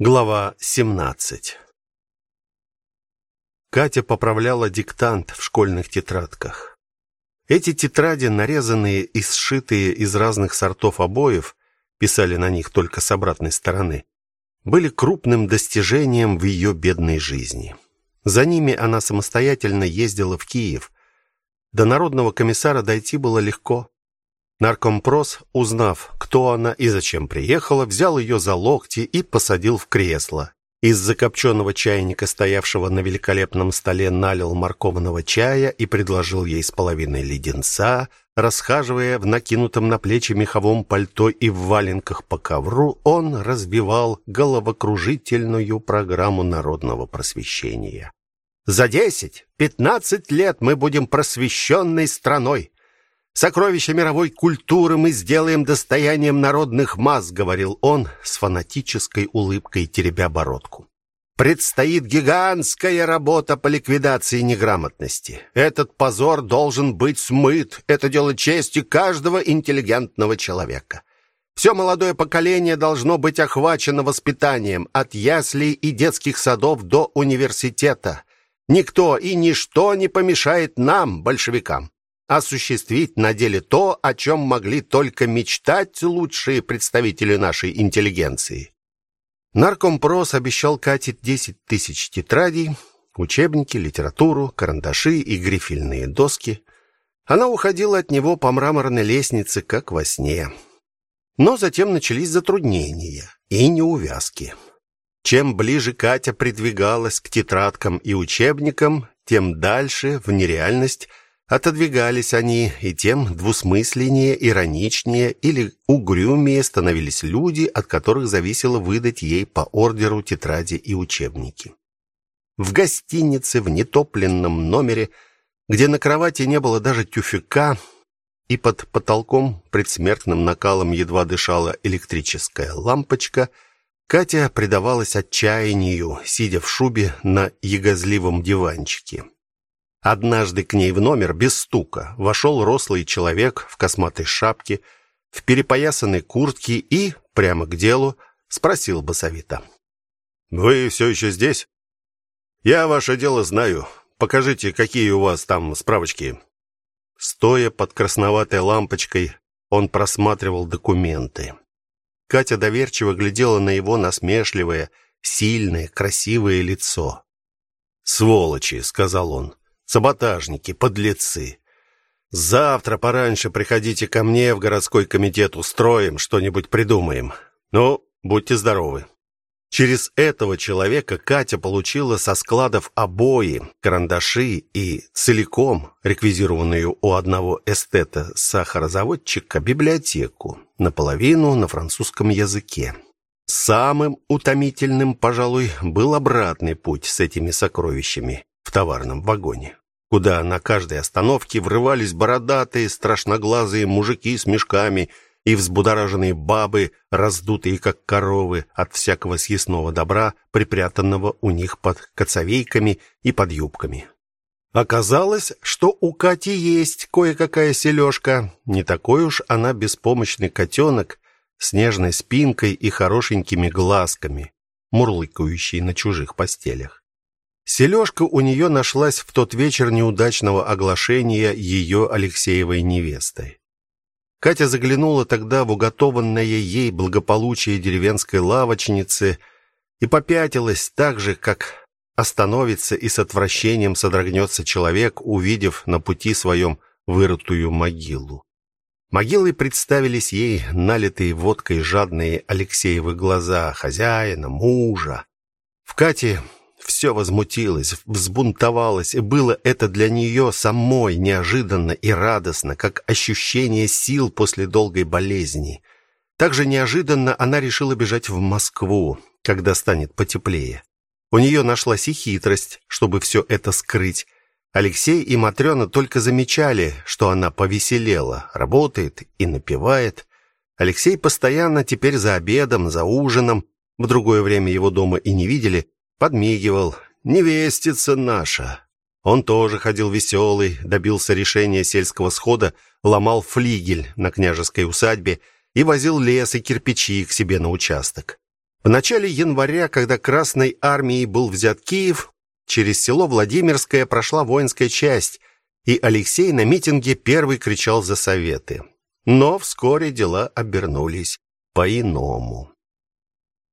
Глава 17. Катя поправляла диктант в школьных тетрадках. Эти тетради, нарезанные и сшитые из разных сортов обоев, писали на них только с обратной стороны, были крупным достижением в ее бедной жизни. За ними она самостоятельно ездила в Киев. До народного комиссара дойти было легко. Наркомпрос, узнав, кто она и зачем приехала, взял ее за локти и посадил в кресло. Из закопченного чайника, стоявшего на великолепном столе, налил морковного чая и предложил ей с половиной леденца. Расхаживая в накинутом на плечи меховом пальто и в валенках по ковру, он разбивал головокружительную программу народного просвещения. За десять, пятнадцать лет мы будем просвещенной страной. Сокровища мировой культуры мы сделаем достоянием народных масс, говорил он с фанатической улыбкой, теребя бородку. Предстоит гигантская работа по ликвидации неграмотности. Этот позор должен быть смыт. Это дело чести каждого интеллигентного человека. Все молодое поколение должно быть охвачено воспитанием от яслей и детских садов до университета. Никто и ничто не помешает нам, большевикам осуществить на деле то, о чем могли только мечтать лучшие представители нашей интеллигенции. Наркомпрос обещал Кате 10 тысяч тетрадей, учебники, литературу, карандаши и грифельные доски. Она уходила от него по мраморной лестнице, как во сне. Но затем начались затруднения и неувязки. Чем ближе Катя придвигалась к тетрадкам и учебникам, тем дальше в нереальность – Отодвигались они, и тем двусмысленнее, ироничнее или угрюмее становились люди, от которых зависело выдать ей по ордеру тетради и учебники. В гостинице в нетопленном номере, где на кровати не было даже тюфяка, и под потолком предсмертным накалом едва дышала электрическая лампочка, Катя предавалась отчаянию, сидя в шубе на ягозливом диванчике. Однажды к ней в номер без стука вошел рослый человек в косматой шапке, в перепоясанной куртке и, прямо к делу, спросил басовито: "Вы все еще здесь? Я ваше дело знаю. Покажите, какие у вас там справочки". Стоя под красноватой лампочкой, он просматривал документы. Катя доверчиво глядела на его насмешливое, сильное, красивое лицо. "Сволочи", сказал он. Саботажники, подлецы. Завтра пораньше приходите ко мне в городской комитет, устроим, что-нибудь придумаем. Ну, будьте здоровы. Через этого человека Катя получила со складов обои, карандаши и целиком реквизированную у одного эстета сахарозаводчика библиотеку, наполовину на французском языке. Самым утомительным, пожалуй, был обратный путь с этими сокровищами в товарном вагоне, куда на каждой остановке врывались бородатые, страшноглазые мужики с мешками и взбудораженные бабы, раздутые как коровы от всякого съестного добра, припрятанного у них под коцовейками и под юбками. Оказалось, что у Кати есть кое-какая сележка. Не такой уж она беспомощный котенок с нежной спинкой и хорошенькими глазками, мурлыкающий на чужих постелях. Сележка у нее нашлась в тот вечер неудачного оглашения ее Алексеевой невестой. Катя заглянула тогда в уготованное ей благополучие деревенской лавочницы и попятилась так же, как остановится и с отвращением содрогнется человек, увидев на пути своем вырытую могилу. Могилой представились ей налитые водкой жадные Алексеевы глаза хозяина, мужа. В Кате все возмутилось, взбунтовалось, и было это для нее самой неожиданно и радостно, как ощущение сил после долгой болезни. Также неожиданно она решила бежать в Москву, когда станет потеплее. У нее нашлась и хитрость, чтобы все это скрыть. Алексей и Матрёна только замечали, что она повеселела, работает и напевает. Алексей постоянно теперь за обедом, за ужином, в другое время его дома и не видели, подмигивал. Невестица наша. Он тоже ходил веселый, добился решения сельского схода, ломал флигель на княжеской усадьбе и возил лес и кирпичи к себе на участок. В начале января, когда Красной армией был взят Киев, через село Владимирское прошла воинская часть, и Алексей на митинге первый кричал за советы. Но вскоре дела обернулись по-иному.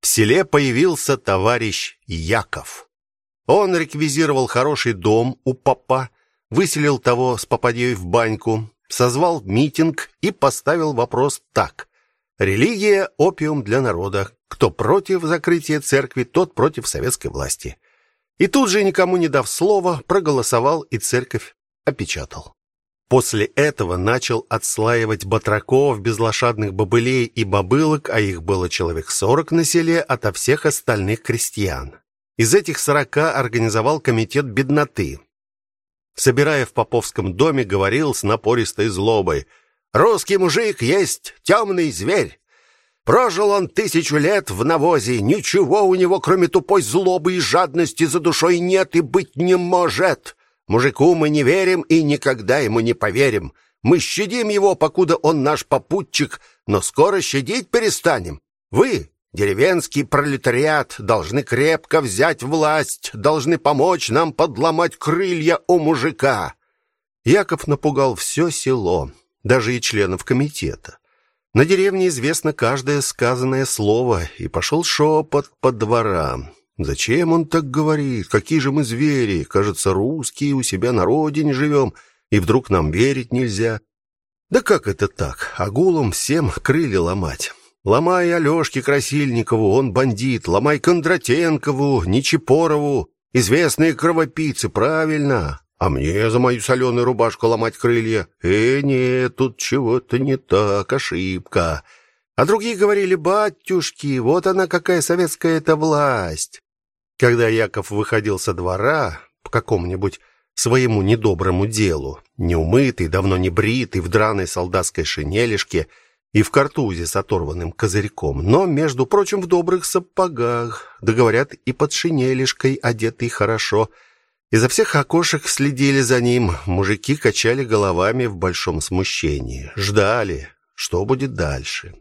В селе появился товарищ Яков. Он реквизировал хороший дом у попа, выселил того с попадьей в баньку, созвал митинг и поставил вопрос так: религия опиум для народа. Кто против закрытия церкви, тот против советской власти. И тут же никому не дав слова, проголосовал и церковь опечатал. После этого начал отслаивать батраков, безлошадных бобылей и бобылок, а их было человек сорок на селе, ото всех остальных крестьян. Из этих сорока организовал комитет бедноты. Собирая в Поповском доме, говорил с напористой злобой: "Русский мужик есть темный зверь. Прожил он тысячу лет в навозе, ничего у него, кроме тупой злобы и жадности за душой нет и быть не может. Мужику мы не верим и никогда ему не поверим. Мы щадим его, покуда он наш попутчик, но скоро щадить перестанем. Вы, деревенский пролетариат, должны крепко взять власть, должны помочь нам подломать крылья у мужика. Яков напугал все село, даже и членов комитета. На деревне известно каждое сказанное слово, и пошел шепот по дворам. Зачем он так говорит? Какие же мы звери? Кажется, русские у себя на родине живем, и вдруг нам верить нельзя. Да как это так? Агулам всем крылья ломать. Ломай Алёшке Красильникову, он бандит, ломай Кондратенкову, Нечипорову, известные кровопийцы, правильно. А мне за мою соленую рубашку ломать крылья? Э, нет, тут чего-то не так, ошибка. А другие говорили: "Батюшки, вот она какая советская эта власть". Когда Яков выходил со двора по какому-нибудь своему недоброму делу, неумытый, давно не бритый, в драной солдатской шинелишке и в картузе с оторванным козырьком, но, между прочим, в добрых сапогах, да и под шинелишкой одетый хорошо. Изо всех окошек следили за ним, мужики качали головами в большом смущении, ждали, что будет дальше.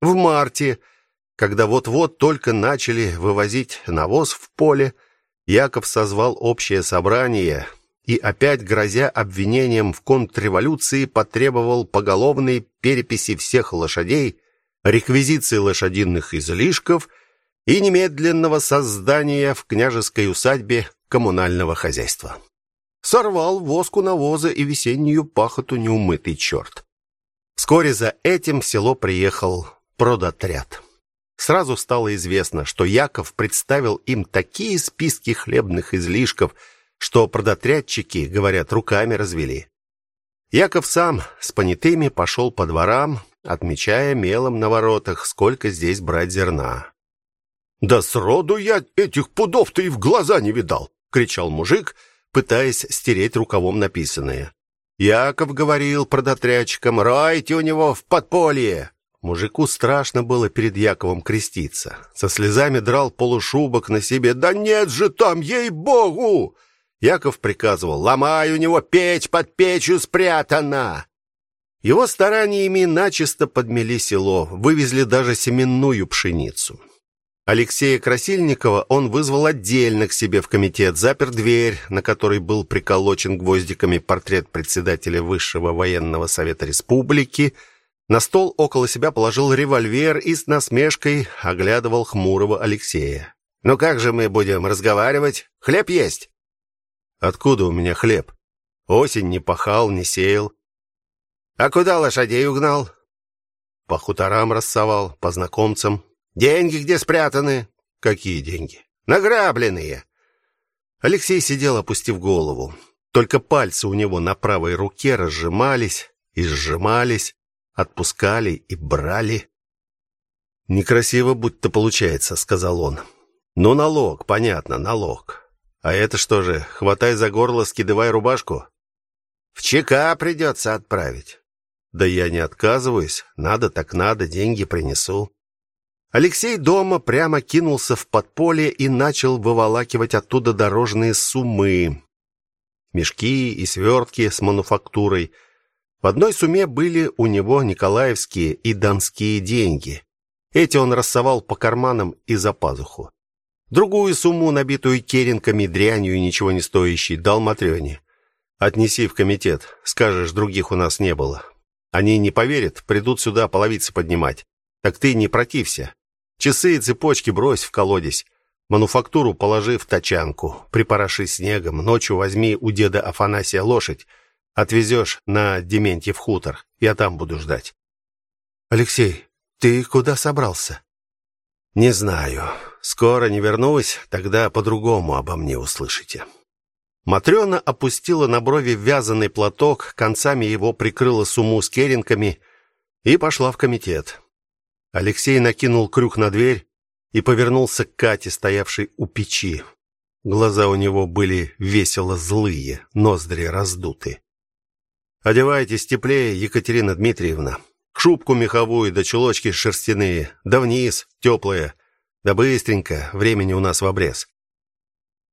В марте когда вот-вот только начали вывозить навоз в поле, Яков созвал общее собрание и опять грозя обвинением в контрреволюции потребовал поголовной переписи всех лошадей, реквизиции лошадиных излишков и немедленного создания в княжеской усадьбе коммунального хозяйства. Сорвал воску навоза и весеннюю пахоту неумытый черт. Вскоре за этим в село приехал продотряд. Сразу стало известно, что Яков представил им такие списки хлебных излишков, что продотрядчики, говорят, руками развели. Яков сам с понятыми пошел по дворам, отмечая мелом на воротах, сколько здесь брать зерна. Да сроду я этих пудов-то и в глаза не видал, кричал мужик, пытаясь стереть рукавом написанное. Яков говорил продотрядчикам: "Ройте у него в подполье". Мужику страшно было перед Яковом креститься. Со слезами драл полушубок на себе. Да нет же там, ей-богу! Яков приказывал: "Ломай у него печь под печью спрятана". Его стараниями начисто подмели село, вывезли даже семенную пшеницу. Алексея Красильникова он вызвал отдельно к себе в комитет, запер дверь, на которой был приколочен гвоздиками портрет председателя Высшего военного совета республики на стол около себя положил револьвер и с насмешкой оглядывал хмурого Алексея. "Ну как же мы будем разговаривать? Хлеб есть?" "Откуда у меня хлеб? Осень не пахал, не сеял. А куда лошадей угнал?" "По хуторам рассовал, по знакомцам. Деньги где спрятаны?" "Какие деньги?" "Награбленные." Алексей сидел, опустив голову. Только пальцы у него на правой руке разжимались и сжимались отпускали и брали. Некрасиво будто получается, сказал он. Ну налог, понятно, налог. А это что же, хватай за горло, скидывай рубашку? В ЧК придется отправить. Да я не отказываюсь, надо так надо, деньги принесу. Алексей дома прямо кинулся в подполье и начал выволакивать оттуда дорожные суммы. Мешки и свертки с мануфактурой – в одной сумме были у него николаевские и донские деньги. Эти он рассовал по карманам и за пазуху. Другую сумму, набитую керенками, дрянью и ничего не стоящей, дал Матрёне. Отнеси в комитет. Скажешь, других у нас не было. Они не поверят, придут сюда половицы поднимать. Так ты не протився. Часы и цепочки брось в колодец. Мануфактуру положи в тачанку, припороши снегом. Ночью возьми у деда Афанасия лошадь, отвезешь на Дементьев хутор. Я там буду ждать. Алексей, ты куда собрался? Не знаю. Скоро не вернусь, тогда по-другому обо мне услышите. Матрёна опустила на брови вязаный платок, концами его прикрыла сумму с керенками и пошла в комитет. Алексей накинул крюк на дверь, и повернулся к Кате, стоявшей у печи. Глаза у него были весело злые, ноздри раздуты. Одевайтесь теплее, Екатерина Дмитриевна. Шубку меховую да чулочки шерстяные, да вниз, теплые. Да быстренько, времени у нас в обрез.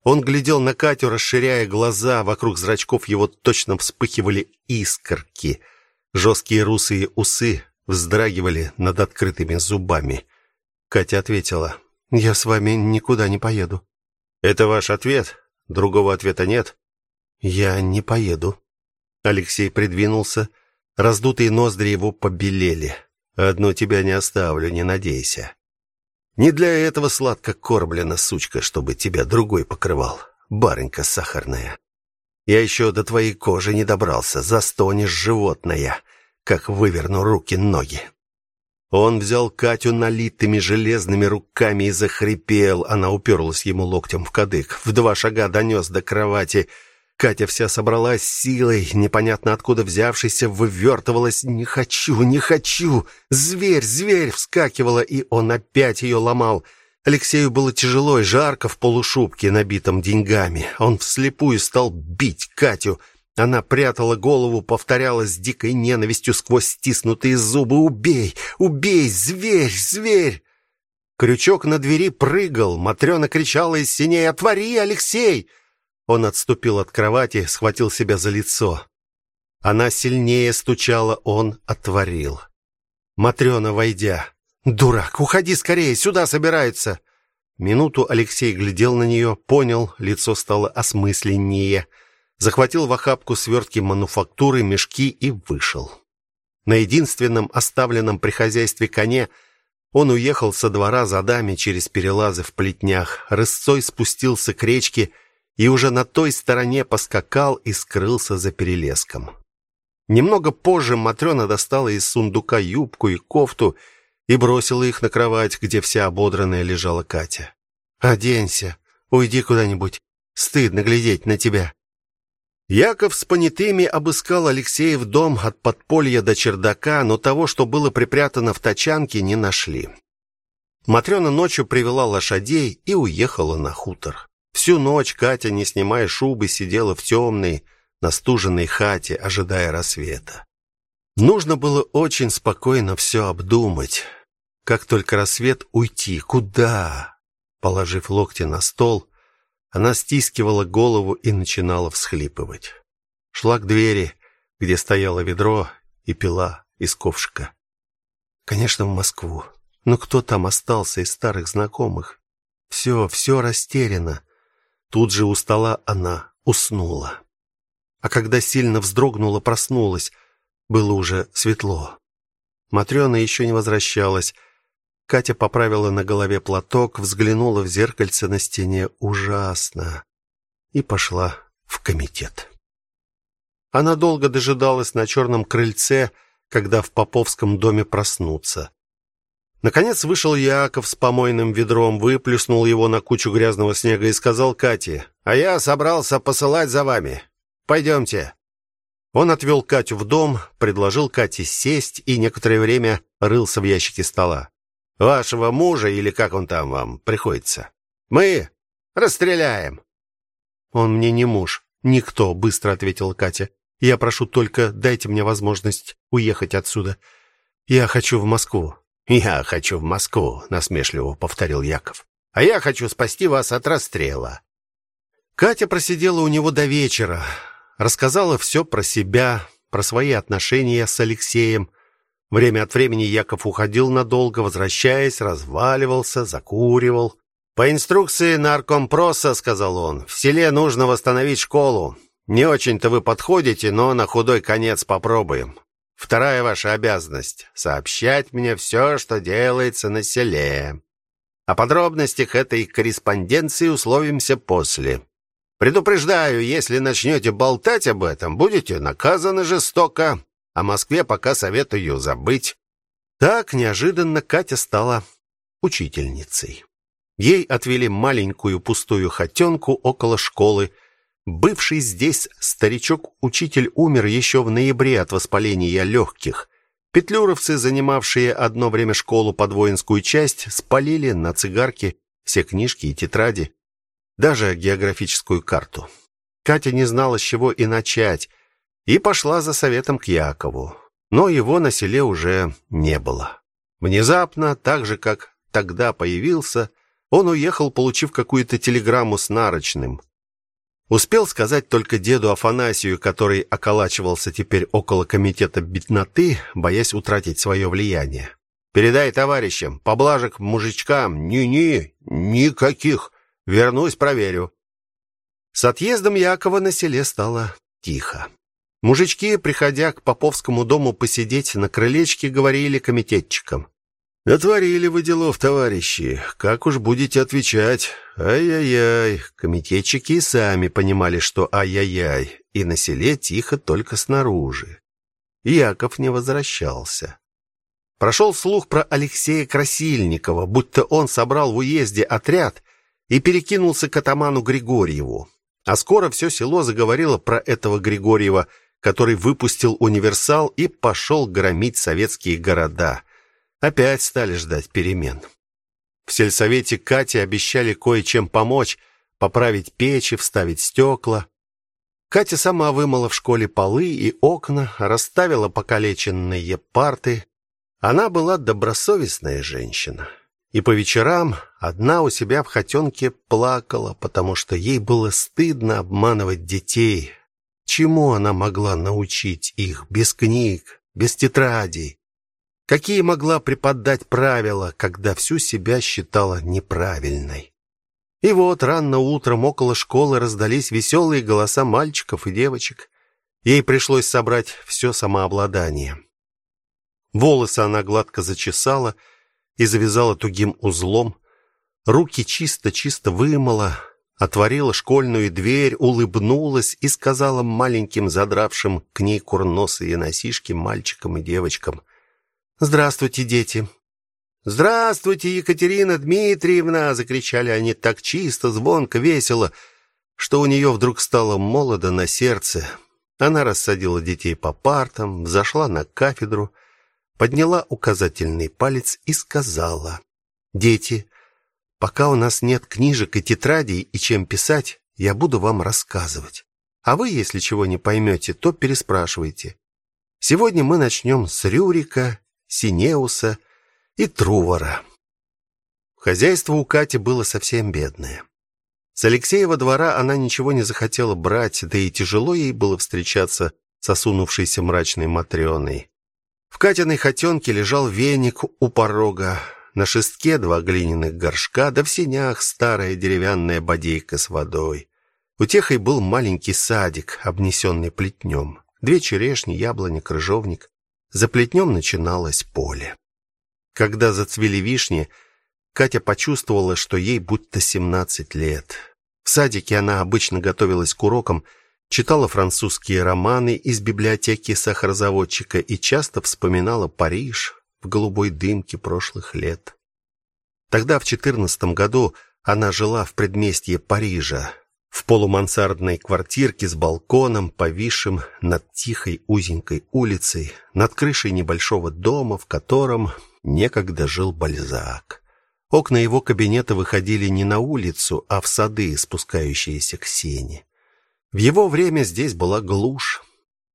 Он глядел на Катю, расширяя глаза, вокруг зрачков его точно вспыхивали искорки. Жесткие русые усы вздрагивали над открытыми зубами. Катя ответила: "Я с вами никуда не поеду". "Это ваш ответ? Другого ответа нет?" "Я не поеду". Алексей придвинулся, раздутые ноздри его побелели. "Одно тебя не оставлю, не надейся. Не для этого сладко кормлена сучка, чтобы тебя другой покрывал, барынька сахарная. Я еще до твоей кожи не добрался, застонешь животное, как выверну руки-ноги". Он взял Катю налитыми железными руками и захрипел. Она уперлась ему локтем в кадык. В два шага донес до кровати. Катя вся собралась силой, непонятно откуда взявшейся, вывертывалась. «Не хочу, не хочу!» «Зверь, зверь!» вскакивала, и он опять ее ломал. Алексею было тяжело и жарко в полушубке, набитом деньгами. Он вслепую стал бить Катю. Она прятала голову, повторяла с дикой ненавистью сквозь стиснутые зубы: "Убей! Убей, зверь, зверь!" Крючок на двери прыгал, Матрёна кричала из синей: "Отвори, Алексей!" Он отступил от кровати, схватил себя за лицо. Она сильнее стучала, он отворил. Матрёна, войдя: "Дурак, уходи скорее, сюда собираются!" Минуту Алексей глядел на неё, понял, лицо стало осмысленнее захватил в охапку свертки мануфактуры, мешки и вышел. На единственном оставленном при хозяйстве коне он уехал со двора за дами через перелазы в плетнях, рысцой спустился к речке и уже на той стороне поскакал и скрылся за перелеском. Немного позже Матрёна достала из сундука юбку и кофту и бросила их на кровать, где вся ободранная лежала Катя. «Оденься, уйди куда-нибудь. Стыдно глядеть на тебя». Яков с понятыми обыскал Алексеев дом от подполья до чердака, но того, что было припрятано в тачанке, не нашли. Матрёна ночью привела лошадей и уехала на хутор. Всю ночь Катя, не снимая шубы, сидела в темной, настуженной хате, ожидая рассвета. Нужно было очень спокойно все обдумать. Как только рассвет уйти, куда? Положив локти на стол, она стискивала голову и начинала всхлипывать. Шла к двери, где стояло ведро и пила из ковшика. Конечно, в Москву. Но кто там остался из старых знакомых? Все, все растеряно. Тут же у стола она уснула. А когда сильно вздрогнула, проснулась, было уже светло. Матрёна еще не возвращалась. Катя поправила на голове платок, взглянула в зеркальце на стене ужасно и пошла в комитет. Она долго дожидалась на черном крыльце, когда в Поповском доме проснутся. Наконец вышел Яков с помойным ведром, выплюснул его на кучу грязного снега и сказал Кате: "А я собрался посылать за вами. Пойдемте». Он отвел Катю в дом, предложил Кате сесть и некоторое время рылся в ящике стола вашего мужа или как он там вам приходится. Мы расстреляем. Он мне не муж, никто, быстро ответила Катя. Я прошу только дайте мне возможность уехать отсюда. Я хочу в Москву. Я хочу в Москву, насмешливо повторил Яков. А я хочу спасти вас от расстрела. Катя просидела у него до вечера, рассказала все про себя, про свои отношения с Алексеем, Время от времени Яков уходил надолго, возвращаясь, разваливался, закуривал. По инструкции наркомпроса, сказал он, в селе нужно восстановить школу. Не очень-то вы подходите, но на худой конец попробуем. Вторая ваша обязанность сообщать мне все, что делается на селе. О подробностях этой корреспонденции условимся после. Предупреждаю, если начнете болтать об этом, будете наказаны жестоко. О Москве пока советую забыть. Так неожиданно Катя стала учительницей. Ей отвели маленькую пустую хатенку около школы. Бывший здесь старичок-учитель умер еще в ноябре от воспаления легких. Петлюровцы, занимавшие одно время школу под воинскую часть, спалили на цигарке все книжки и тетради, даже географическую карту. Катя не знала, с чего и начать, и пошла за советом к Якову. Но его на селе уже не было. Внезапно, так же как тогда появился, он уехал, получив какую-то телеграмму с нарочным. Успел сказать только деду Афанасию, который околачивался теперь около комитета бедноты, боясь утратить свое влияние. Передай товарищам, поблажек мужичкам, ни-ни, никаких. Вернусь, проверю. С отъездом Якова на селе стало тихо. Мужички, приходя к Поповскому дому посидеть на крылечке, говорили комитетчикам: Натворили вы делов, товарищи. Как уж будете отвечать? Ай-яй-яй. Комитетчики сами понимали, что ай-яй-яй, и на селе тихо только снаружи. Яков не возвращался. Прошел слух про Алексея Красильникова, будто он собрал в уезде отряд и перекинулся к атаману Григорьеву. А скоро все село заговорило про этого Григорьева, который выпустил универсал и пошел громить советские города. Опять стали ждать перемен. В сельсовете Кате обещали кое-чем помочь, поправить печи, вставить стекла. Катя сама вымыла в школе полы и окна, расставила покалеченные парты. Она была добросовестная женщина. И по вечерам одна у себя в хатенке плакала, потому что ей было стыдно обманывать детей. Чему она могла научить их без книг, без тетрадей? Какие могла преподать правила, когда всю себя считала неправильной? И вот рано утром около школы раздались веселые голоса мальчиков и девочек. Ей пришлось собрать все самообладание. Волосы она гладко зачесала и завязала тугим узлом. Руки чисто-чисто вымыла, отворила школьную дверь, улыбнулась и сказала маленьким задравшим к ней курносые носишки мальчикам и девочкам: Здравствуйте, дети. Здравствуйте, Екатерина Дмитриевна, закричали они так чисто, звонко, весело, что у нее вдруг стало молодо на сердце. Она рассадила детей по партам, взошла на кафедру, подняла указательный палец и сказала: "Дети, пока у нас нет книжек и тетрадей и чем писать, я буду вам рассказывать. А вы, если чего не поймете, то переспрашивайте. Сегодня мы начнем с Рюрика Синеуса и Трувора. Хозяйство у Кати было совсем бедное. С Алексеева двора она ничего не захотела брать, да и тяжело ей было встречаться с осунувшейся мрачной матрёной. В Катиной хатенке лежал веник у порога, на шестке два глиняных горшка, да в сенях старая деревянная бодейка с водой. Утехой был маленький садик, обнесенный плетнем. Две черешни, яблони, крыжовник. За плетнем начиналось поле. Когда зацвели вишни, Катя почувствовала, что ей будто семнадцать лет. В садике она обычно готовилась к урокам, читала французские романы из библиотеки сахарозаводчика и часто вспоминала Париж в голубой дымке прошлых лет. Тогда в четырнадцатом году она жила в предместье Парижа, в полумансардной квартирке с балконом, повисшим над тихой узенькой улицей, над крышей небольшого дома, в котором некогда жил Бальзак. Окна его кабинета выходили не на улицу, а в сады, спускающиеся к сене. В его время здесь была глушь.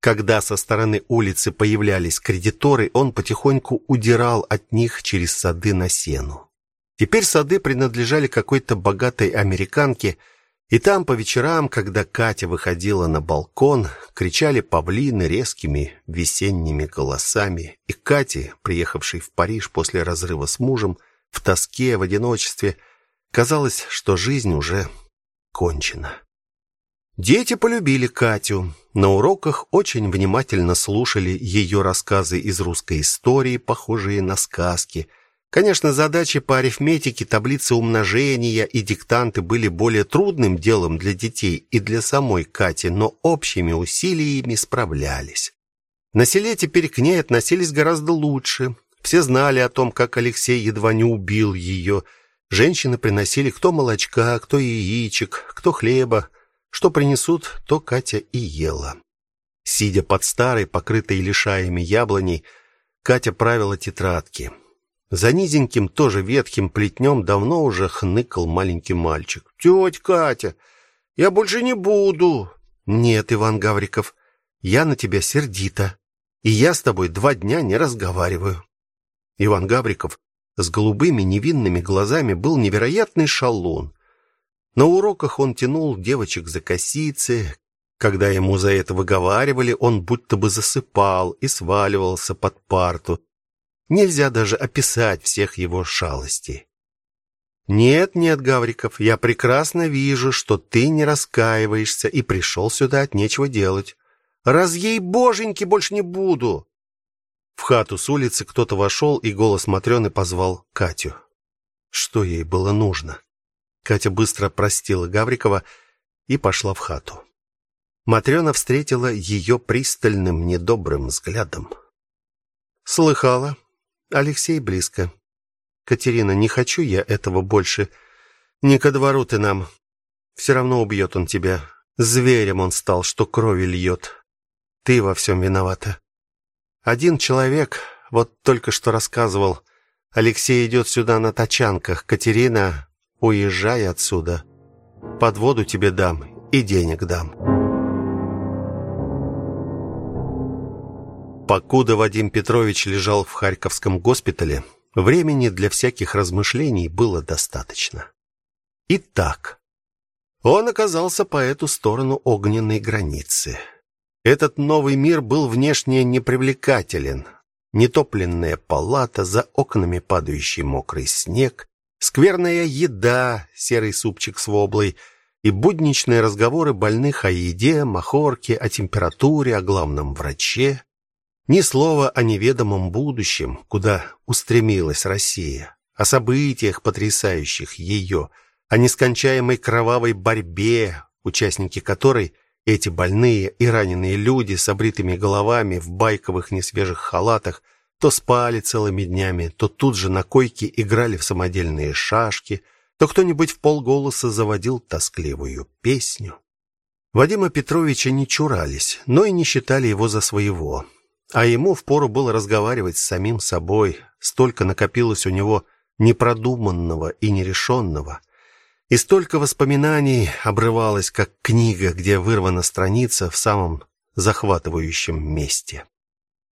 Когда со стороны улицы появлялись кредиторы, он потихоньку удирал от них через сады на сену. Теперь сады принадлежали какой-то богатой американке, И там по вечерам, когда Катя выходила на балкон, кричали павлины резкими весенними голосами. И Кате, приехавшей в Париж после разрыва с мужем, в тоске, в одиночестве, казалось, что жизнь уже кончена. Дети полюбили Катю. На уроках очень внимательно слушали ее рассказы из русской истории, похожие на сказки – Конечно, задачи по арифметике, таблицы умножения и диктанты были более трудным делом для детей и для самой Кати, но общими усилиями справлялись. На селе теперь к ней относились гораздо лучше. Все знали о том, как Алексей едва не убил ее. Женщины приносили кто молочка, кто яичек, кто хлеба. Что принесут, то Катя и ела. Сидя под старой, покрытой лишаями яблоней, Катя правила тетрадки. За низеньким, тоже ветхим плетнем давно уже хныкал маленький мальчик. «Тетя Катя, я больше не буду!» «Нет, Иван Гавриков, я на тебя сердита, и я с тобой два дня не разговариваю». Иван Гавриков с голубыми невинными глазами был невероятный шалун. На уроках он тянул девочек за косицы, когда ему за это выговаривали, он будто бы засыпал и сваливался под парту. Нельзя даже описать всех его шалостей. Нет, нет, Гавриков, я прекрасно вижу, что ты не раскаиваешься и пришел сюда от нечего делать. Раз ей боженьки больше не буду. В хату с улицы кто-то вошел, и голос матрёны позвал Катю. Что ей было нужно? Катя быстро простила Гаврикова и пошла в хату. Матрёна встретила её пристальным недобрым взглядом. Слыхала, Алексей близко. Катерина, не хочу я этого больше. Не ко двору ты нам. Все равно убьет он тебя. Зверем он стал, что крови льет. Ты во всем виновата. Один человек вот только что рассказывал. Алексей идет сюда на тачанках. Катерина, уезжай отсюда. Под воду тебе дам и денег дам. Покуда Вадим Петрович лежал в Харьковском госпитале, времени для всяких размышлений было достаточно. Итак, он оказался по эту сторону огненной границы. Этот новый мир был внешне непривлекателен. Нетопленная палата, за окнами падающий мокрый снег, скверная еда, серый супчик с воблой и будничные разговоры больных о еде, махорке, о температуре, о главном враче. Ни слова о неведомом будущем, куда устремилась Россия, о событиях, потрясающих ее, о нескончаемой кровавой борьбе, участники которой эти больные и раненые люди с обритыми головами в байковых несвежих халатах то спали целыми днями, то тут же на койке играли в самодельные шашки, то кто-нибудь в полголоса заводил тоскливую песню. Вадима Петровича не чурались, но и не считали его за своего. А ему впору было разговаривать с самим собой. Столько накопилось у него непродуманного и нерешенного. И столько воспоминаний обрывалось, как книга, где вырвана страница в самом захватывающем месте.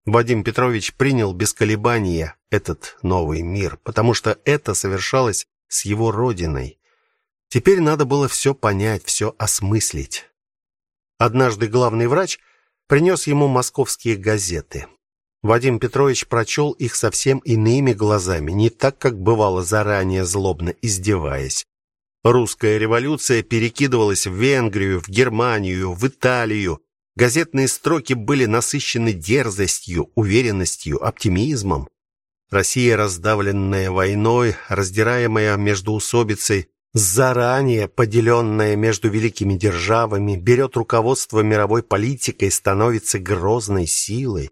Вадим Петрович принял без колебания этот новый мир, потому что это совершалось с его родиной. Теперь надо было все понять, все осмыслить. Однажды главный врач – принес ему московские газеты. Вадим Петрович прочел их совсем иными глазами, не так, как бывало заранее злобно издеваясь. Русская революция перекидывалась в Венгрию, в Германию, в Италию. Газетные строки были насыщены дерзостью, уверенностью, оптимизмом. Россия, раздавленная войной, раздираемая междоусобицей, заранее поделенная между великими державами, берет руководство мировой политикой, становится грозной силой.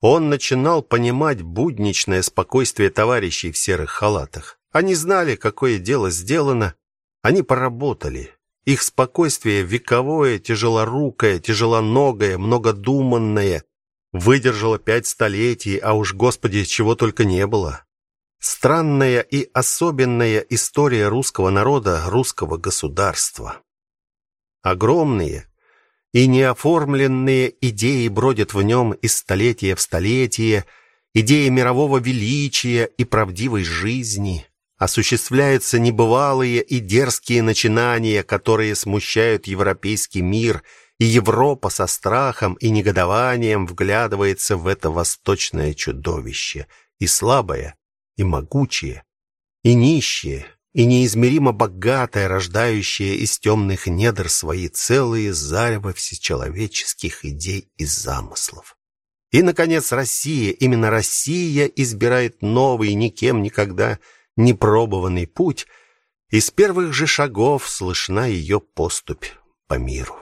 Он начинал понимать будничное спокойствие товарищей в серых халатах. Они знали, какое дело сделано, они поработали. Их спокойствие вековое, тяжелорукое, тяжелоногое, многодуманное выдержало пять столетий, а уж, господи, чего только не было. Странная и особенная история русского народа, русского государства. Огромные и неоформленные идеи бродят в нем из столетия в столетие, идеи мирового величия и правдивой жизни. осуществляются небывалые и дерзкие начинания, которые смущают европейский мир, и Европа со страхом и негодованием вглядывается в это восточное чудовище, и слабое, и могучее, и нищее, и неизмеримо богатое, рождающее из темных недр свои целые зарево всечеловеческих идей и замыслов. И наконец Россия, именно Россия избирает новый, никем никогда не пробованный путь, и с первых же шагов слышна ее поступь по миру.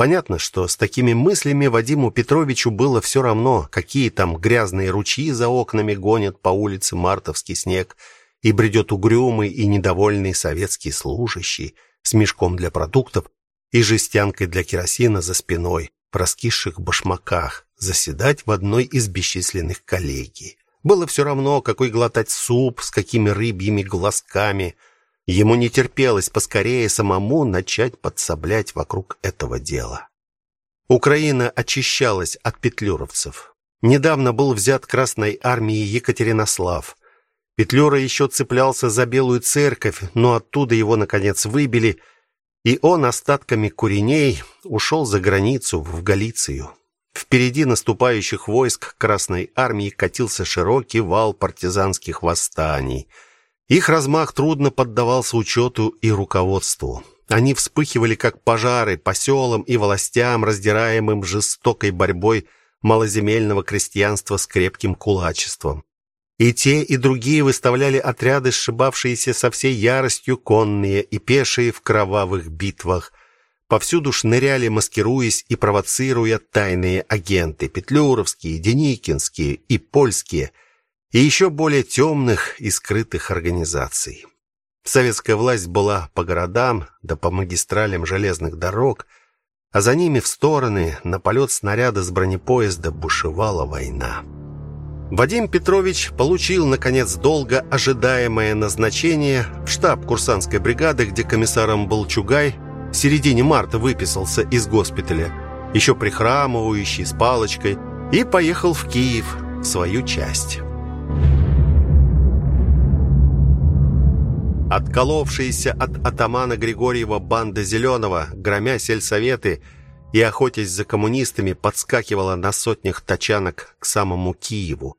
Понятно, что с такими мыслями Вадиму Петровичу было все равно, какие там грязные ручьи за окнами гонят по улице мартовский снег, и бредет угрюмый и недовольный советский служащий с мешком для продуктов и жестянкой для керосина за спиной в раскисших башмаках заседать в одной из бесчисленных коллегий. Было все равно, какой глотать суп, с какими рыбьими глазками. Ему не терпелось поскорее самому начать подсоблять вокруг этого дела. Украина очищалась от петлюровцев. Недавно был взят Красной армией Екатеринослав. Петлюра еще цеплялся за Белую церковь, но оттуда его наконец выбили, и он остатками куреней ушел за границу в Галицию. Впереди наступающих войск Красной армии катился широкий вал партизанских восстаний. Их размах трудно поддавался учету и руководству. Они вспыхивали как пожары по селам и властям, раздираемым жестокой борьбой малоземельного крестьянства с крепким кулачеством. И те, и другие выставляли отряды, сшибавшиеся со всей яростью конные и пешие в кровавых битвах. Повсюду шныряли, маскируясь и провоцируя тайные агенты, петлюровские, деникинские и польские, и еще более темных и скрытых организаций. Советская власть была по городам да по магистралям железных дорог, а за ними в стороны на полет снаряда с бронепоезда бушевала война. Вадим Петрович получил наконец долго ожидаемое назначение в штаб курсантской бригады, где комиссаром был Чугай. В середине марта выписался из госпиталя, еще прихрамывающий с палочкой, и поехал в Киев в свою часть. Отколовшаяся от атамана Григорьева банда Зеленого, громя сельсоветы и охотясь за коммунистами, подскакивала на сотнях тачанок к самому Киеву.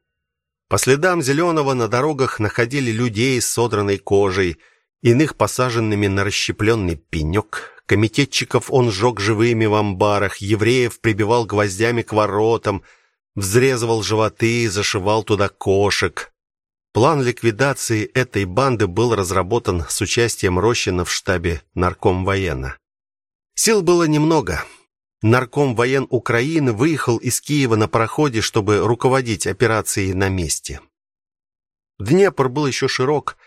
По следам зеленого на дорогах находили людей с содранной кожей, иных посаженными на расщепленный пенек. Комитетчиков он сжег живыми в амбарах, евреев прибивал гвоздями к воротам, взрезывал животы, зашивал туда кошек. План ликвидации этой банды был разработан с участием Рощина в штабе наркомвоена. Сил было немного. Нарком воен Украины выехал из Киева на пароходе, чтобы руководить операцией на месте. Днепр был еще широк.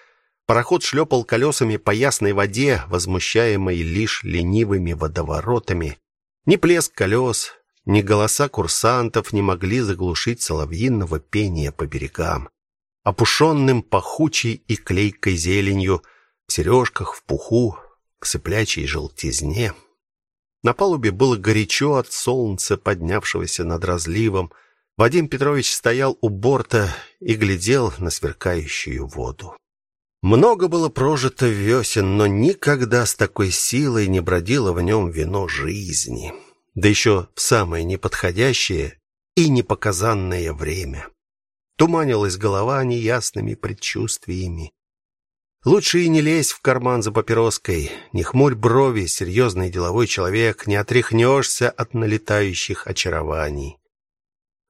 Пароход шлепал колесами по ясной воде, возмущаемой лишь ленивыми водоворотами. Ни плеск колес, ни голоса курсантов не могли заглушить соловьиного пения по берегам, опушенным пахучей и клейкой зеленью, в сережках, в пуху, в цыплячьей желтизне. На палубе было горячо от солнца, поднявшегося над разливом. Вадим Петрович стоял у борта и глядел на сверкающую воду. Много было прожито весен, но никогда с такой силой не бродило в нем вино жизни, да еще в самое неподходящее и непоказанное время. Туманилась голова неясными предчувствиями. Лучше и не лезь в карман за папироской, не хмурь брови, серьезный деловой человек, не отряхнешься от налетающих очарований.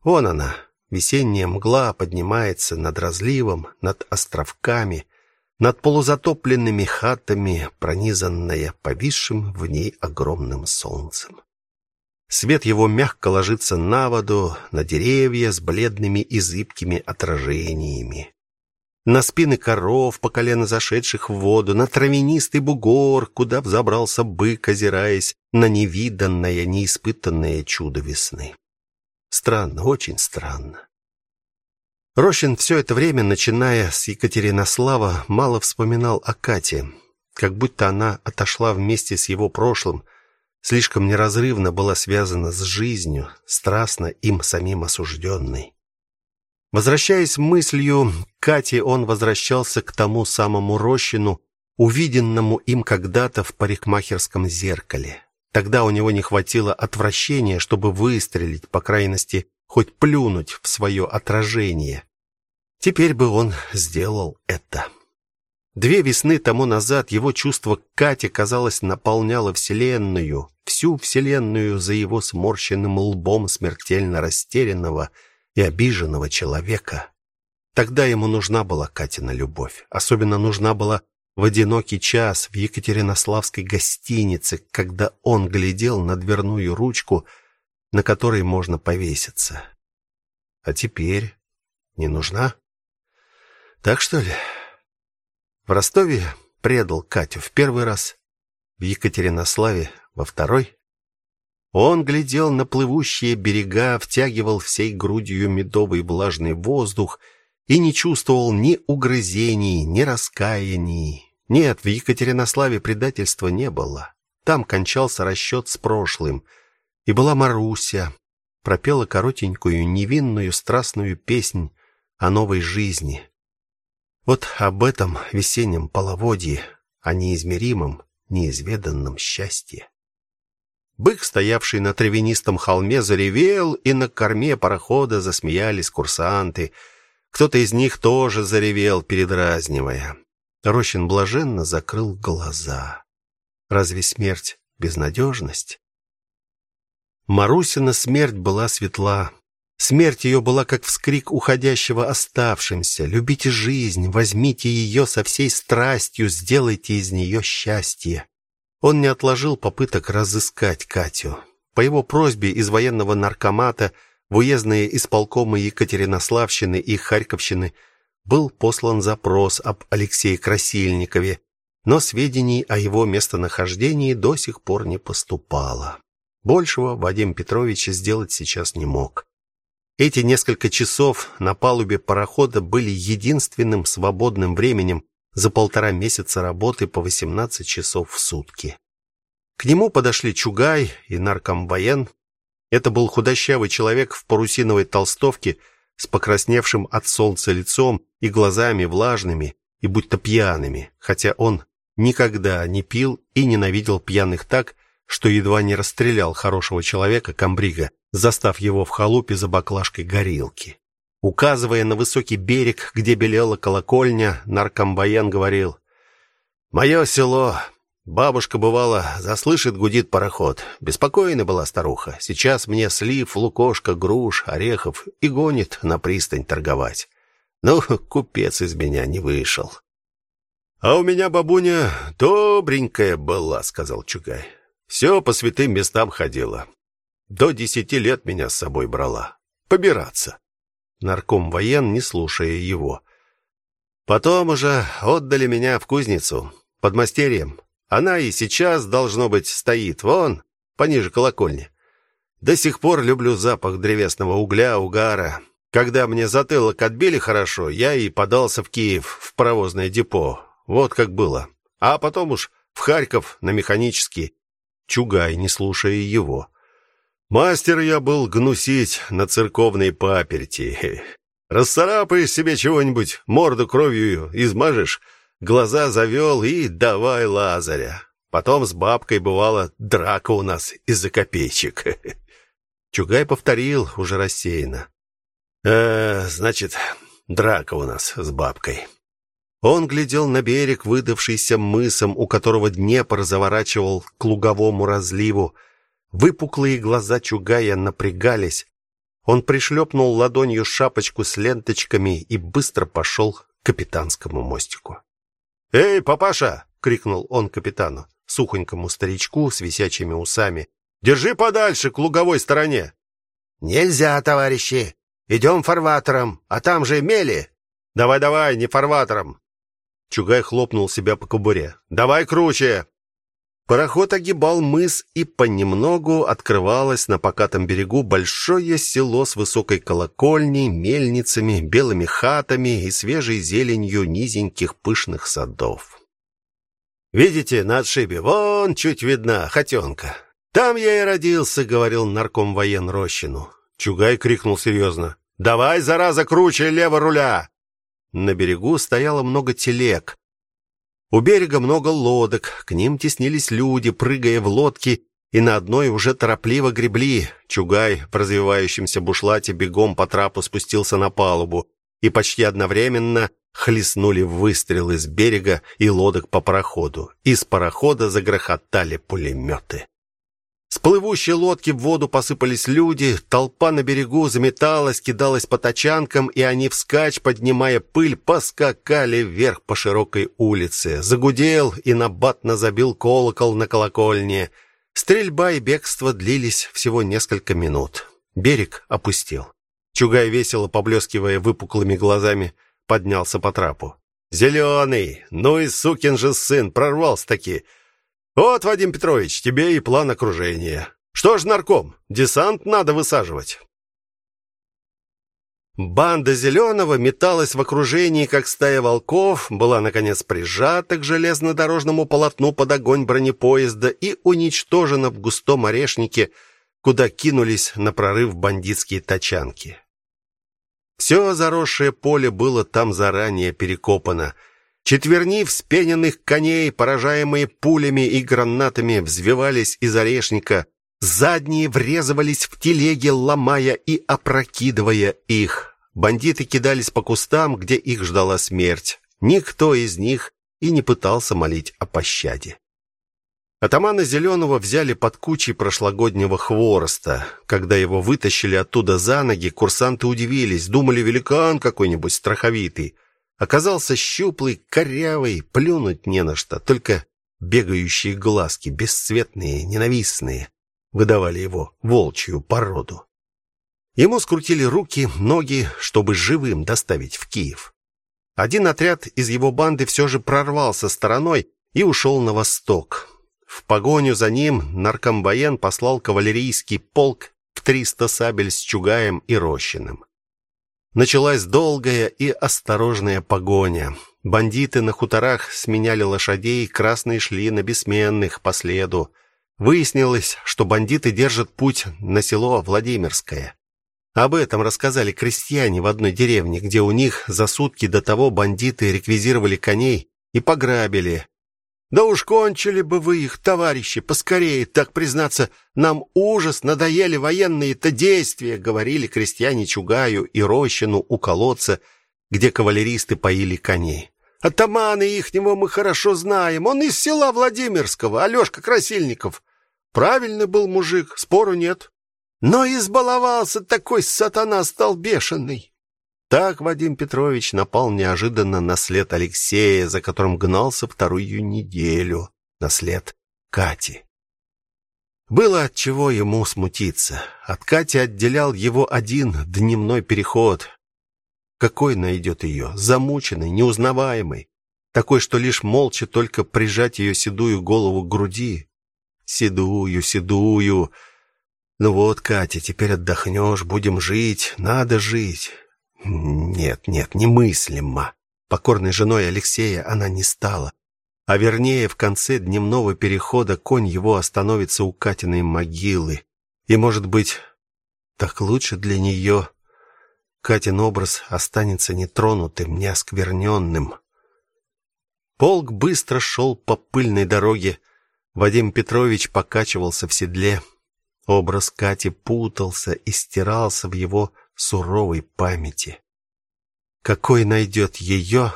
Вон она, весенняя мгла поднимается над разливом, над островками, над полузатопленными хатами, пронизанная повисшим в ней огромным солнцем. Свет его мягко ложится на воду, на деревья с бледными и зыбкими отражениями на спины коров, по колено зашедших в воду, на травянистый бугор, куда взобрался бык, озираясь на невиданное, неиспытанное чудо весны. Странно, очень странно. Рощин все это время, начиная с Екатеринослава, мало вспоминал о Кате, как будто она отошла вместе с его прошлым, слишком неразрывно была связана с жизнью, страстно им самим осужденной. Возвращаясь мыслью к Кате, он возвращался к тому самому Рощину, увиденному им когда-то в парикмахерском зеркале. Тогда у него не хватило отвращения, чтобы выстрелить, по крайности, хоть плюнуть в свое отражение. Теперь бы он сделал это. Две весны тому назад его чувство к Кате, казалось, наполняло вселенную, всю вселенную за его сморщенным лбом смертельно растерянного и обиженного человека. Тогда ему нужна была Катина любовь. Особенно нужна была в одинокий час в Екатеринославской гостинице, когда он глядел на дверную ручку, на которой можно повеситься. А теперь не нужна? Так что ли? В Ростове предал Катю в первый раз, в Екатеринославе во второй. Он глядел на плывущие берега, втягивал всей грудью медовый влажный воздух и не чувствовал ни угрызений, ни раскаяний. Нет, в Екатеринославе предательства не было. Там кончался расчет с прошлым. И была Маруся, пропела коротенькую, невинную, страстную песнь о новой жизни. Вот об этом весеннем половодье, о неизмеримом, неизведанном счастье. Бык, стоявший на травянистом холме, заревел, и на корме парохода засмеялись курсанты. Кто-то из них тоже заревел, передразнивая. Рощин блаженно закрыл глаза. Разве смерть безнадежность? Марусина смерть была светла. Смерть ее была как вскрик уходящего оставшимся. Любите жизнь, возьмите ее со всей страстью, сделайте из нее счастье. Он не отложил попыток разыскать Катю. По его просьбе из военного наркомата в уездные исполкомы Екатеринославщины и Харьковщины был послан запрос об Алексее Красильникове, но сведений о его местонахождении до сих пор не поступало. Большего Вадим Петрович сделать сейчас не мог. Эти несколько часов на палубе парохода были единственным свободным временем, за полтора месяца работы по 18 часов в сутки. К нему подошли Чугай и наркомвоен. Это был худощавый человек в парусиновой толстовке с покрасневшим от солнца лицом и глазами влажными и будто пьяными, хотя он никогда не пил и ненавидел пьяных так, что едва не расстрелял хорошего человека комбрига, застав его в халупе за баклажкой горилки. Указывая на высокий берег, где белела колокольня, наркомбаян говорил: «Мое село. Бабушка бывала, заслышит гудит пароход. Беспокойна была старуха. Сейчас мне слив, лукошка, груш, орехов и гонит на пристань торговать. Ну, купец из меня не вышел. А у меня бабуня добренькая была, сказал Чугай. Все по святым местам ходила. До десяти лет меня с собой брала. Побираться нарком воен, не слушая его. Потом уже отдали меня в кузницу под мастерьем. Она и сейчас должно быть стоит вон пониже колокольни. До сих пор люблю запах древесного угля, угара. Когда мне затылок отбили хорошо, я и подался в Киев в паровозное депо. Вот как было. А потом уж в Харьков на механический. Чугай, не слушая его. Мастер я был гнусить на церковной паперти. Расцарапаешь себе чего-нибудь, морду кровью измажешь, глаза завел и давай Лазаря. Потом с бабкой бывала драка у нас из-за копеечек. Чугай повторил уже рассеянно. Э, значит, драка у нас с бабкой. Он глядел на берег, выдавшийся мысом, у которого Днепр заворачивал к луговому разливу, Выпуклые глаза Чугая напрягались. Он пришлепнул ладонью шапочку с ленточками и быстро пошел к капитанскому мостику. "Эй, папаша!" крикнул он капитану, сухонькому старичку с висячими усами. "Держи подальше к луговой стороне". "Нельзя, товарищи. Идем фарватером, а там же мели". "Давай, давай, не фарватером". Чугай хлопнул себя по кобуре. "Давай круче". Пароход огибал мыс, и понемногу открывалось на покатом берегу большое село с высокой колокольней, мельницами, белыми хатами и свежей зеленью низеньких пышных садов. Видите, на отшибе вон чуть видна хотенка. Там я и родился, говорил нарком воен Рощину. Чугай крикнул серьезно. Давай, зараза, круче лево руля!» На берегу стояло много телег. У берега много лодок, к ним теснились люди, прыгая в лодки, и на одной уже торопливо гребли. Чугай в развивающемся бушлате бегом по трапу спустился на палубу, и почти одновременно хлестнули выстрелы с берега и лодок по пароходу. Из парохода загрохотали пулеметы. С плывущей лодки в воду посыпались люди, толпа на берегу заметалась, кидалась по тачанкам, и они вскачь, поднимая пыль, поскакали вверх по широкой улице. Загудел и набатно забил колокол на колокольне. Стрельба и бегство длились всего несколько минут. Берег опустел. Чугай весело поблескивая выпуклыми глазами, поднялся по трапу. «Зеленый! Ну и сукин же сын, прорвался-таки!» Вот, Вадим Петрович, тебе и план окружения. Что ж, нарком, десант надо высаживать. Банда Зеленого металась в окружении, как стая волков, была наконец прижата к железнодорожному полотну под огонь бронепоезда и уничтожена в густом орешнике, куда кинулись на прорыв бандитские тачанки. Все заросшее поле было там заранее перекопано. Четверни вспененных коней, поражаемые пулями и гранатами, взвивались из орешника. Задние врезывались в телеги, ломая и опрокидывая их. Бандиты кидались по кустам, где их ждала смерть. Никто из них и не пытался молить о пощаде. Атамана Зеленого взяли под кучей прошлогоднего хвороста. Когда его вытащили оттуда за ноги, курсанты удивились, думали, великан какой-нибудь страховитый оказался щуплый, корявый, плюнуть не на что, только бегающие глазки, бесцветные, ненавистные, выдавали его волчью породу. Ему скрутили руки, ноги, чтобы живым доставить в Киев. Один отряд из его банды все же прорвался стороной и ушел на восток. В погоню за ним наркомбоен послал кавалерийский полк в 300 сабель с Чугаем и Рощиным. Началась долгая и осторожная погоня. Бандиты на хуторах сменяли лошадей, красные шли на бессменных по следу. Выяснилось, что бандиты держат путь на село Владимирское. Об этом рассказали крестьяне в одной деревне, где у них за сутки до того бандиты реквизировали коней и пограбили. Да уж кончили бы вы их, товарищи, поскорее, так признаться, нам ужас надоели военные-то действия, говорили крестьяне Чугаю и Рощину у колодца, где кавалеристы поили коней. Атаманы ихнего мы хорошо знаем, он из села Владимирского, Алёшка Красильников. Правильный был мужик, спору нет. Но избаловался такой сатана стал бешеный. Так Вадим Петрович напал неожиданно на след Алексея, за которым гнался вторую неделю, на след Кати. Было от чего ему смутиться. От Кати отделял его один дневной переход. Какой найдет ее, замученный, неузнаваемый, такой, что лишь молча только прижать ее седую голову к груди. Седую, седую. Ну вот, Катя, теперь отдохнешь, будем жить, надо жить. Нет, нет, немыслимо. Покорной женой Алексея она не стала. А вернее, в конце дневного перехода конь его остановится у Катиной могилы. И, может быть, так лучше для нее. Катин образ останется нетронутым, неоскверненным. Полк быстро шел по пыльной дороге. Вадим Петрович покачивался в седле. Образ Кати путался и стирался в его суровой памяти. Какой найдет ее,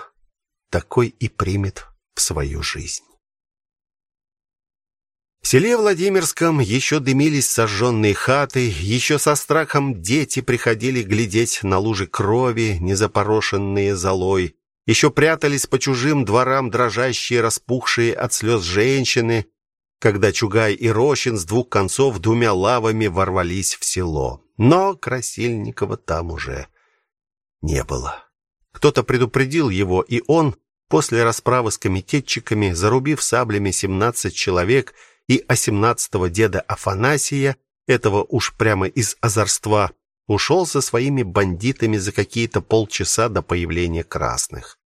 такой и примет в свою жизнь. В селе Владимирском еще дымились сожженные хаты, еще со страхом дети приходили глядеть на лужи крови, не запорошенные золой, еще прятались по чужим дворам дрожащие, распухшие от слез женщины, когда Чугай и Рощин с двух концов двумя лавами ворвались в село. Но Красильникова там уже не было. Кто-то предупредил его, и он, после расправы с комитетчиками, зарубив саблями 17 человек и 18-го деда Афанасия, этого уж прямо из озорства, ушел со своими бандитами за какие-то полчаса до появления красных.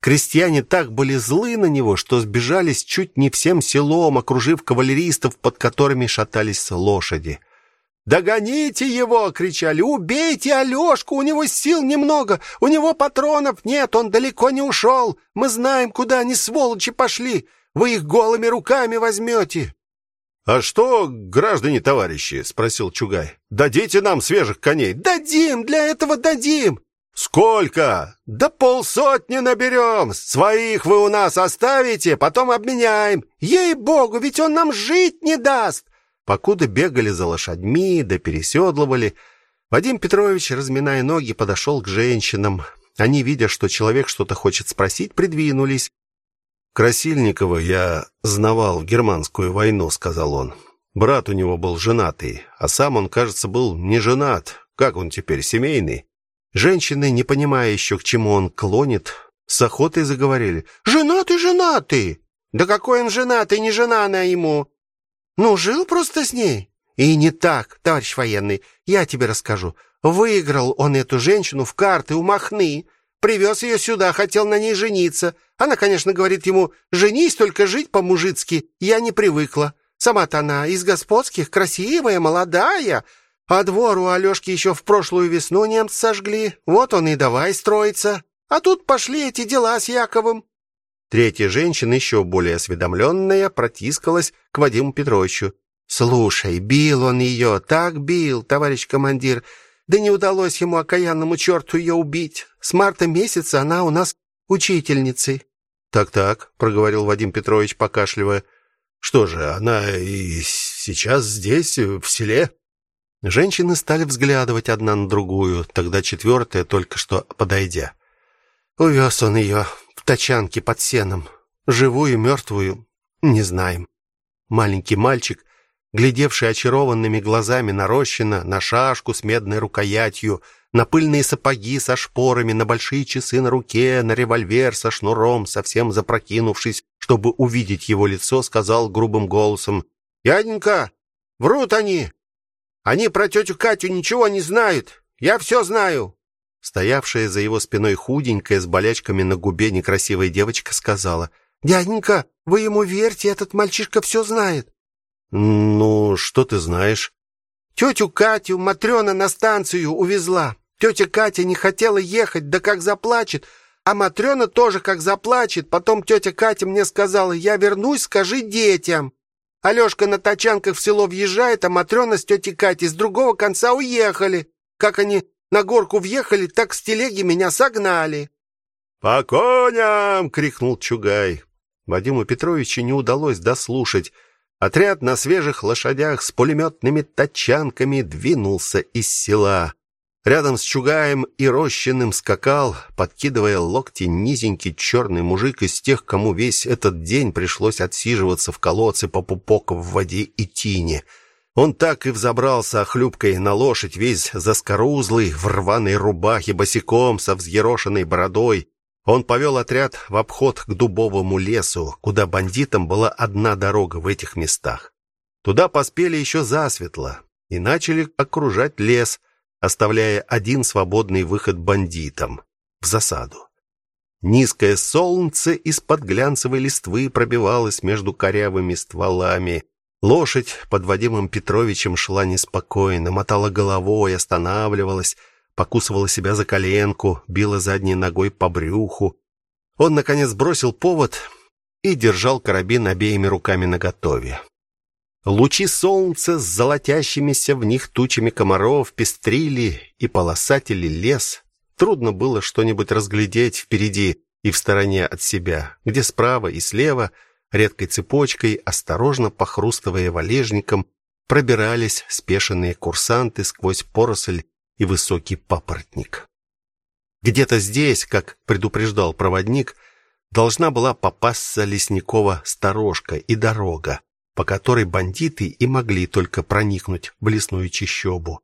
Крестьяне так были злы на него, что сбежались чуть не всем селом, окружив кавалеристов, под которыми шатались лошади. «Догоните его!» — кричали. «Убейте Алёшку! У него сил немного! У него патронов нет! Он далеко не ушел! Мы знаем, куда они, сволочи, пошли! Вы их голыми руками возьмете!» «А что, граждане товарищи?» — спросил Чугай. «Дадите нам свежих коней?» «Дадим! Для этого дадим!» «Сколько?» «Да полсотни наберем! Своих вы у нас оставите, потом обменяем! Ей-богу, ведь он нам жить не даст!» Покуда бегали за лошадьми, да переседлывали, Вадим Петрович, разминая ноги, подошел к женщинам. Они, видя, что человек что-то хочет спросить, придвинулись. Красильникова я знавал в германскую войну, сказал он. Брат у него был женатый, а сам он, кажется, был не женат. Как он теперь семейный? Женщины, не понимая еще, к чему он клонит, с охотой заговорили: "Женатый, женатый. Да какой он женатый, не жена она ему. Ну, жил просто с ней. И не так, товарищ военный, я тебе расскажу. Выиграл он эту женщину в карты у Махны, привез ее сюда, хотел на ней жениться. Она, конечно, говорит ему: "Женись, только жить по-мужицки". Я не привыкла. Сама-то она из господских, красивая, молодая, а двор у Алёшки еще в прошлую весну немцы сожгли. Вот он и давай строиться. А тут пошли эти дела с Яковом. Третья женщина, еще более осведомленная, протискалась к Вадиму Петровичу. Слушай, бил он ее, так бил, товарищ командир. Да не удалось ему окаянному черту ее убить. С марта месяца она у нас учительницей. Так-так, проговорил Вадим Петрович, покашливая. Что же, она и сейчас здесь, в селе? Женщины стали взглядывать одна на другую, тогда четвертая, только что подойдя. Увез он ее в тачанке под сеном. Живую, мертвую, не знаем. Маленький мальчик, глядевший очарованными глазами на Рощина, на шашку с медной рукоятью, на пыльные сапоги со шпорами, на большие часы на руке, на револьвер со шнуром, совсем запрокинувшись, чтобы увидеть его лицо, сказал грубым голосом: "Яденька, врут они. Они про тетю Катю ничего не знают. Я все знаю. Стоявшая за его спиной худенькая с болячками на губе некрасивая девочка сказала: "Дяденька, вы ему верьте, этот мальчишка все знает". "Ну, что ты знаешь?" Тетю Катю Матрёна на станцию увезла. Тетя Катя не хотела ехать, да как заплачет. А Матрёна тоже как заплачет. Потом тетя Катя мне сказала: "Я вернусь, скажи детям". Алёшка на тачанках в село въезжает, а Матрёна с тетей Катей с другого конца уехали. Как они на горку въехали, так с телеги меня согнали. По коням, крикнул Чугай. Вадиму Петровичу не удалось дослушать. Отряд на свежих лошадях с пулеметными тачанками двинулся из села. Рядом с Чугаем и Рощиным скакал, подкидывая локти, низенький черный мужик из тех, кому весь этот день пришлось отсиживаться в колодце по пупок в воде и тине. Он так и взобрался охлюбкой на лошадь, весь заскорузлый, в рваной рубахе, босиком, со взъерошенной бородой. Он повел отряд в обход к дубовому лесу, куда бандитам была одна дорога в этих местах. Туда поспели еще засветло и начали окружать лес, оставляя один свободный выход бандитам в засаду. Низкое солнце из-под глянцевой листвы пробивалось между корявыми стволами. Лошадь под Вадимом Петровичем шла неспокойно, мотала головой, останавливалась, покусывала себя за коленку, била задней ногой по брюху. Он наконец бросил повод и держал карабин обеими руками наготове. Лучи солнца с золотящимися в них тучами комаров пестрили и полосатили лес. Трудно было что-нибудь разглядеть впереди и в стороне от себя, где справа и слева – редкой цепочкой, осторожно похрустывая валежником, пробирались спешенные курсанты сквозь поросль и высокий папоротник. Где-то здесь, как предупреждал проводник, должна была попасться лесникова сторожка и дорога, по которой бандиты и могли только проникнуть в лесную чащобу.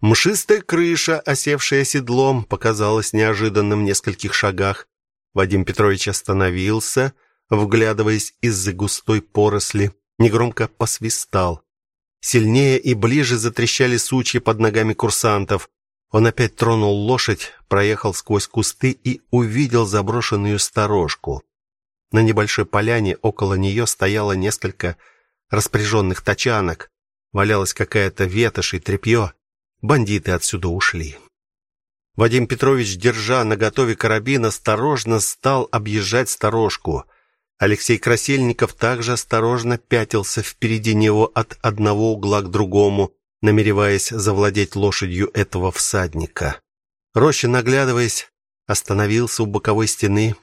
Мшистая крыша, осевшая седлом, показалась неожиданным в нескольких шагах. Вадим Петрович остановился, вглядываясь из-за густой поросли, негромко посвистал. Сильнее и ближе затрещали сучья под ногами курсантов. Он опять тронул лошадь, проехал сквозь кусты и увидел заброшенную сторожку. На небольшой поляне около нее стояло несколько распряженных тачанок. валялась какая-то ветошь и тряпье. Бандиты отсюда ушли. Вадим Петрович, держа наготове карабин, осторожно стал объезжать сторожку. Алексей Красильников также осторожно пятился впереди него от одного угла к другому, намереваясь завладеть лошадью этого всадника. Роща, наглядываясь, остановился у боковой стены,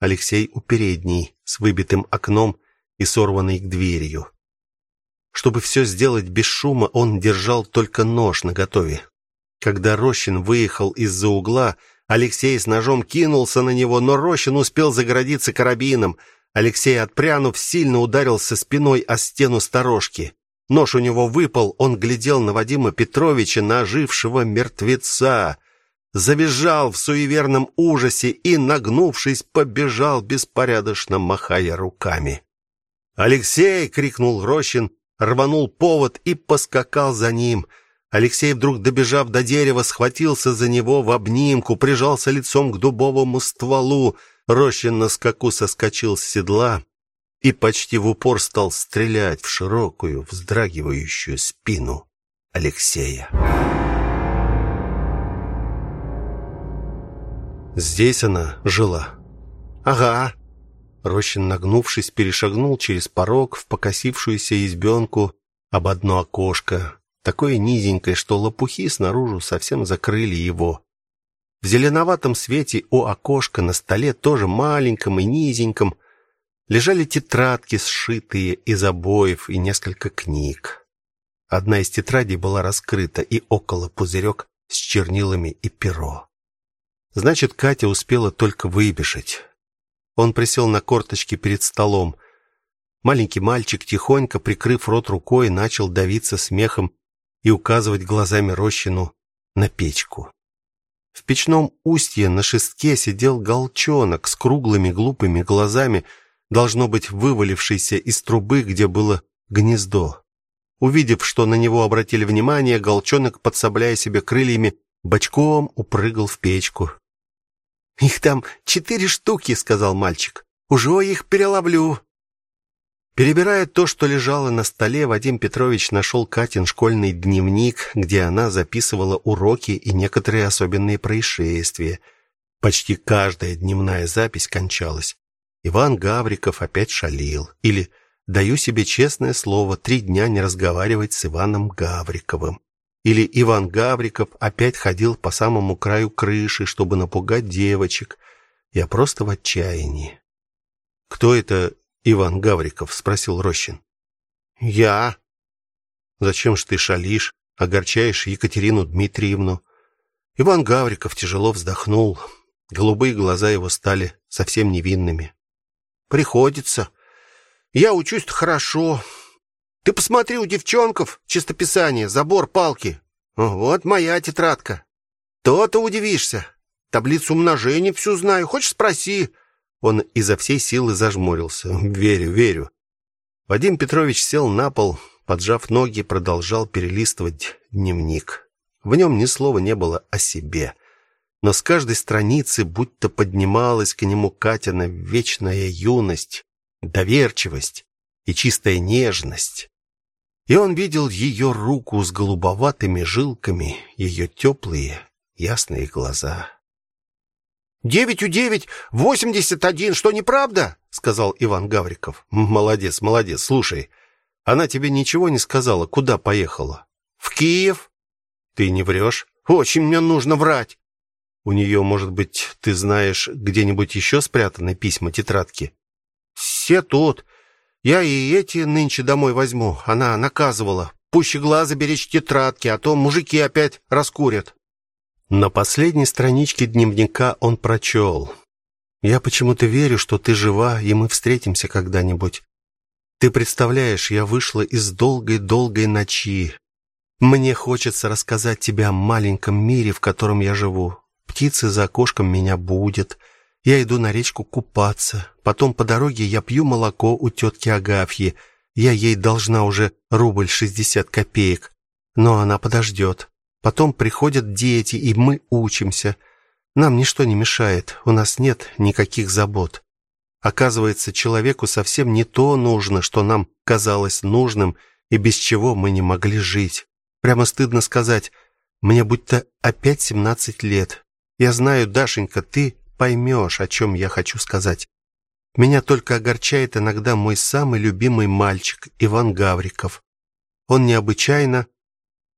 Алексей у передней, с выбитым окном и сорванной дверью. Чтобы все сделать без шума, он держал только нож наготове. Когда Рощин выехал из-за угла, Алексей с ножом кинулся на него, но Рощин успел загородиться карабином. Алексей, отпрянув, сильно ударился спиной о стену сторожки. Нож у него выпал, он глядел на Вадима Петровича, на ожившего мертвеца. Завизжал в суеверном ужасе и, нагнувшись, побежал беспорядочно махая руками. "Алексей!" крикнул Рощин, рванул повод и поскакал за ним. Алексей вдруг добежав до дерева, схватился за него в обнимку, прижался лицом к дубовому стволу. Рощин на скаку соскочил с седла и почти в упор стал стрелять в широкую, вздрагивающую спину Алексея. Здесь она жила. Ага. Рощин, нагнувшись, перешагнул через порог в покосившуюся избенку об одно окошко, такое низенькое, что лопухи снаружи совсем закрыли его. В зеленоватом свете у окошка на столе тоже маленьком и низеньком лежали тетрадки, сшитые из обоев, и несколько книг. Одна из тетрадей была раскрыта, и около пузырек с чернилами и перо. Значит, Катя успела только выбежать. Он присел на корточки перед столом. Маленький мальчик тихонько, прикрыв рот рукой, начал давиться смехом и указывать глазами Рощину на печку. В печном устье на шестке сидел голчонок с круглыми глупыми глазами, должно быть, вывалившийся из трубы, где было гнездо. Увидев, что на него обратили внимание, голчонок, подсобляя себе крыльями, бочком упрыгал в печку. Их там четыре штуки, сказал мальчик. Уже их переловлю. Перебирая то, что лежало на столе, Вадим Петрович нашел Катин школьный дневник, где она записывала уроки и некоторые особенные происшествия. Почти каждая дневная запись кончалась: Иван Гавриков опять шалил или даю себе честное слово три дня не разговаривать с Иваном Гавриковым. Или Иван Гавриков опять ходил по самому краю крыши, чтобы напугать девочек. Я просто в отчаянии. Кто это Иван Гавриков, спросил Рощин. Я. Зачем ж ты шалишь, огорчаешь Екатерину Дмитриевну? Иван Гавриков тяжело вздохнул. Голубые глаза его стали совсем невинными. Приходится. Я учусь хорошо. Ты посмотри у девчонков чистописание, забор, палки. Вот моя тетрадка. То-то удивишься. Таблицу умножения всю знаю, хочешь спроси. Он изо всей силы зажмурился. Верю, верю. Вадим Петрович сел на пол, поджав ноги, продолжал перелистывать дневник. В нем ни слова не было о себе, но с каждой страницы будто поднималась к нему Катина вечная юность, доверчивость и чистая нежность. И он видел ее руку с голубоватыми жилками, ее теплые, ясные глаза. Девять у девять восемьдесят один, что неправда? сказал Иван Гавриков. Молодец, молодец. Слушай, она тебе ничего не сказала, куда поехала? В Киев. Ты не врешь? Очень мне нужно врать. У нее, может быть, ты знаешь, где-нибудь еще спрятаны письма, тетрадки? Все тут. Я и эти нынче домой возьму. Она наказывала. Пуще глаза беречь тетрадки, а то мужики опять раскурят. На последней страничке дневника он прочел. Я почему-то верю, что ты жива, и мы встретимся когда-нибудь. Ты представляешь, я вышла из долгой-долгой ночи. Мне хочется рассказать тебе о маленьком мире, в котором я живу. Птицы за окошком меня будут. Я иду на речку купаться. Потом по дороге я пью молоко у тетки Агафьи. Я ей должна уже рубль шестьдесят копеек, но она подождет. Потом приходят дети, и мы учимся. Нам ничто не мешает. У нас нет никаких забот. Оказывается, человеку совсем не то нужно, что нам казалось нужным, и без чего мы не могли жить. Прямо стыдно сказать, мне будто опять семнадцать лет. Я знаю, Дашенька, ты поймешь, о чем я хочу сказать. Меня только огорчает иногда мой самый любимый мальчик Иван Гавриков. Он необычайно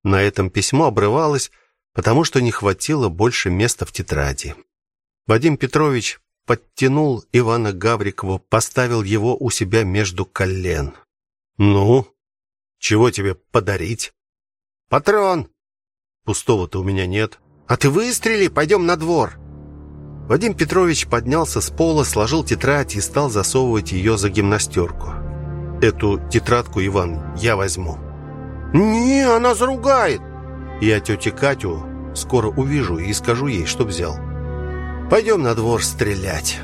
на этом письмо обрывалось, потому что не хватило больше места в тетради. Вадим Петрович подтянул Ивана Гаврикова, поставил его у себя между колен. Ну, чего тебе подарить? Патрон. Пустого-то у меня нет. А ты выстрели, пойдем на двор. Вадим Петрович поднялся с пола, сложил тетрадь и стал засовывать ее за гимнастерку. Эту тетрадку, Иван, я возьму. Не, она заругает. Я тетю Катю скоро увижу и скажу ей, чтоб взял. Пойдем на двор стрелять.